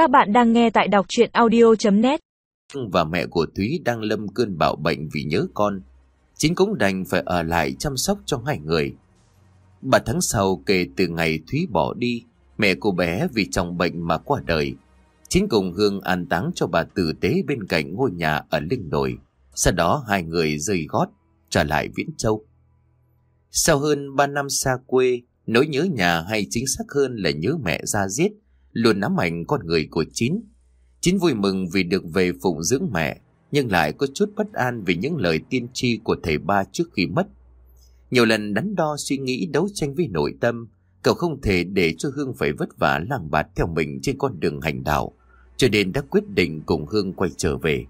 Các bạn đang nghe tại đọc chuyện audio.net Và mẹ của Thúy đang lâm cơn bạo bệnh vì nhớ con. Chính cũng đành phải ở lại chăm sóc cho hai người. Ba tháng sau kể từ ngày Thúy bỏ đi, mẹ của bé vì trong bệnh mà qua đời. Chính cùng Hương an táng cho bà tử tế bên cạnh ngôi nhà ở Linh Đồi. Sau đó hai người rời gót, trở lại Viễn Châu. Sau hơn ba năm xa quê, nỗi nhớ nhà hay chính xác hơn là nhớ mẹ ra giết, luôn ám ảnh con người của Chín. Chín vui mừng vì được về phụng dưỡng mẹ, nhưng lại có chút bất an vì những lời tiên tri của thầy ba trước khi mất. Nhiều lần đắn đo suy nghĩ đấu tranh với nội tâm, cậu không thể để cho Hương phải vất vả lang bạt theo mình trên con đường hành đạo, cho nên đã quyết định cùng Hương quay trở về.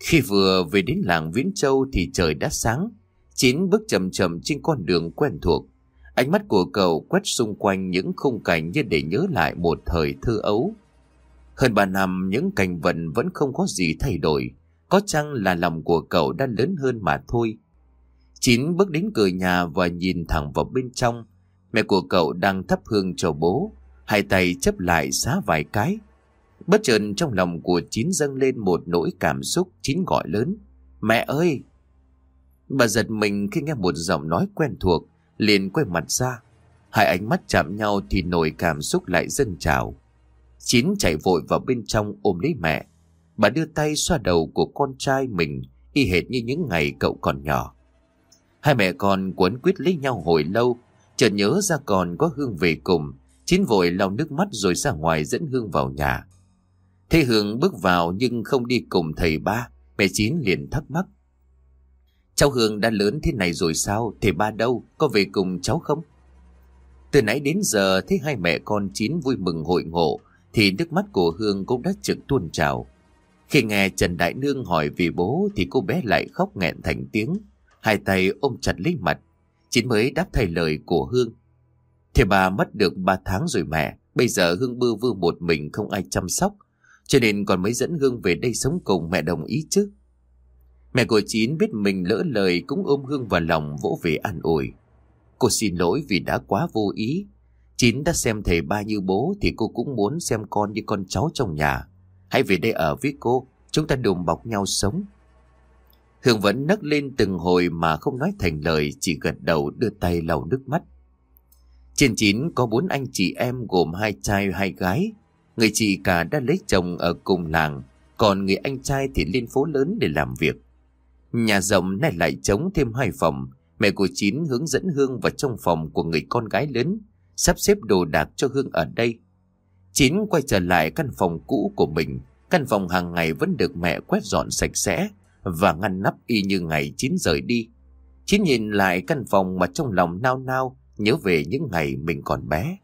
Khi vừa về đến làng Viễn Châu thì trời đã sáng, Chín bước chậm chậm trên con đường quen thuộc. Ánh mắt của cậu quét xung quanh những khung cảnh như để nhớ lại một thời thơ ấu. Hơn ba năm những cảnh vật vẫn không có gì thay đổi, có chăng là lòng của cậu đã lớn hơn mà thôi. Chín bước đến cửa nhà và nhìn thẳng vào bên trong. Mẹ của cậu đang thắp hương cho bố, hai tay chấp lại xá vài cái. Bất chợt trong lòng của Chín dâng lên một nỗi cảm xúc Chín gọi lớn. Mẹ ơi! Bà giật mình khi nghe một giọng nói quen thuộc, liền quay mặt ra. Hai ánh mắt chạm nhau thì nổi cảm xúc lại dâng trào. Chín chạy vội vào bên trong ôm lấy mẹ. Bà đưa tay xoa đầu của con trai mình, y hệt như những ngày cậu còn nhỏ. Hai mẹ con quấn quýt lấy nhau hồi lâu, chợt nhớ ra còn có Hương về cùng. Chín vội lau nước mắt rồi ra ngoài dẫn Hương vào nhà. Thế Hương bước vào nhưng không đi cùng thầy ba, mẹ Chín liền thắc mắc. Cháu Hương đã lớn thế này rồi sao? Thì ba đâu? Có về cùng cháu không? Từ nãy đến giờ thấy hai mẹ con Chín vui mừng hội ngộ, thì nước mắt của Hương cũng đã trực tuôn trào. Khi nghe Trần Đại Nương hỏi vì bố, thì cô bé lại khóc nghẹn thành tiếng. Hai tay ôm chặt lấy mặt. Chín mới đáp thay lời của Hương. Thì bà mất được ba tháng rồi mẹ. Bây giờ Hương bư vư một mình không ai chăm sóc. Cho nên còn mới dẫn Hương về đây sống cùng mẹ đồng ý chứ. Mẹ của Chín biết mình lỡ lời cũng ôm Hương vào lòng vỗ về an ủi. Cô xin lỗi vì đã quá vô ý. Chín đã xem thầy ba như bố thì cô cũng muốn xem con như con cháu trong nhà. Hãy về đây ở với cô, chúng ta đùm bọc nhau sống. Hương vẫn nấc lên từng hồi mà không nói thành lời, chỉ gật đầu đưa tay lau nước mắt. Trên chín có bốn anh chị em gồm hai trai hai gái. Người chị cả đã lấy chồng ở cùng làng, còn người anh trai thì lên phố lớn để làm việc. Nhà rộng này lại trống thêm hai phòng. Mẹ của Chín hướng dẫn Hương vào trong phòng của người con gái lớn, sắp xếp đồ đạc cho Hương ở đây. Chín quay trở lại căn phòng cũ của mình. Căn phòng hàng ngày vẫn được mẹ quét dọn sạch sẽ và ngăn nắp y như ngày Chín rời đi. Chín nhìn lại căn phòng mà trong lòng nao nao nhớ về những ngày mình còn bé.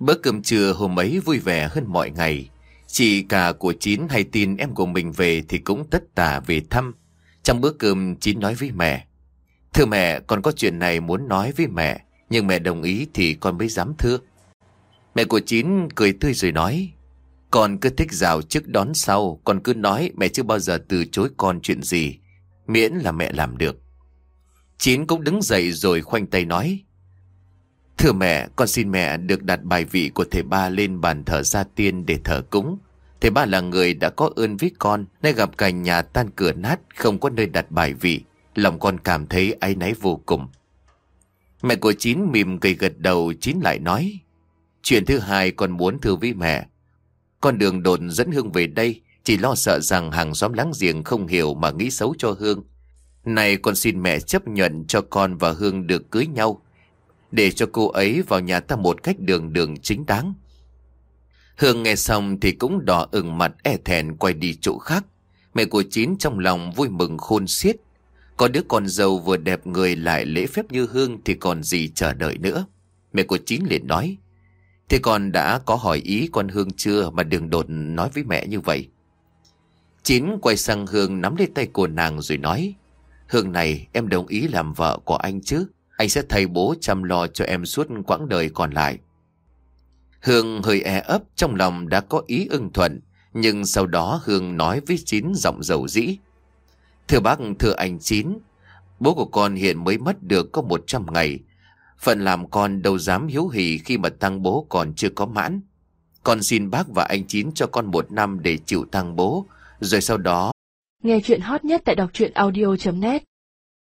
Bữa cơm trưa hôm ấy vui vẻ hơn mọi ngày. Chị cả của Chín hay tin em của mình về thì cũng tất tả về thăm. Trong bữa cơm, Chín nói với mẹ, Thưa mẹ, con có chuyện này muốn nói với mẹ, Nhưng mẹ đồng ý thì con mới dám thưa. Mẹ của Chín cười tươi rồi nói, Con cứ thích rào trước đón sau, Con cứ nói mẹ chưa bao giờ từ chối con chuyện gì, Miễn là mẹ làm được. Chín cũng đứng dậy rồi khoanh tay nói, Thưa mẹ, con xin mẹ được đặt bài vị của thầy ba lên bàn thờ gia tiên để thờ cúng. Thầy ba là người đã có ơn với con, nay gặp cảnh nhà tan cửa nát, không có nơi đặt bài vị. Lòng con cảm thấy áy náy vô cùng. Mẹ của Chín mỉm cười gật đầu, Chín lại nói. Chuyện thứ hai con muốn thưa với mẹ. Con đường đồn dẫn Hương về đây, chỉ lo sợ rằng hàng xóm láng giềng không hiểu mà nghĩ xấu cho Hương. Này con xin mẹ chấp nhận cho con và Hương được cưới nhau, để cho cô ấy vào nhà ta một cách đường đường chính đáng. Hương nghe xong thì cũng đỏ ửng mặt e thẹn quay đi chỗ khác. Mẹ của Chín trong lòng vui mừng khôn xiết. Có đứa con dâu vừa đẹp người lại lễ phép như Hương thì còn gì chờ đợi nữa. Mẹ của Chín liền nói. Thế con đã có hỏi ý con Hương chưa mà đừng đột nói với mẹ như vậy. Chín quay sang Hương nắm lấy tay của nàng rồi nói. Hương này, em đồng ý làm vợ của anh chứ. Anh sẽ thay bố chăm lo cho em suốt quãng đời còn lại. Hương hơi e ấp trong lòng đã có ý ưng thuận, nhưng sau đó Hương nói với Chín giọng dầu dĩ. Thưa bác, thưa anh Chín, bố của con hiện mới mất được có 100 ngày. Phận làm con đâu dám hiếu hỉ khi mà tăng bố còn chưa có mãn. Con xin bác và anh Chín cho con một năm để chịu tăng bố. Rồi sau đó... Nghe chuyện hot nhất tại đọc truyện audio.net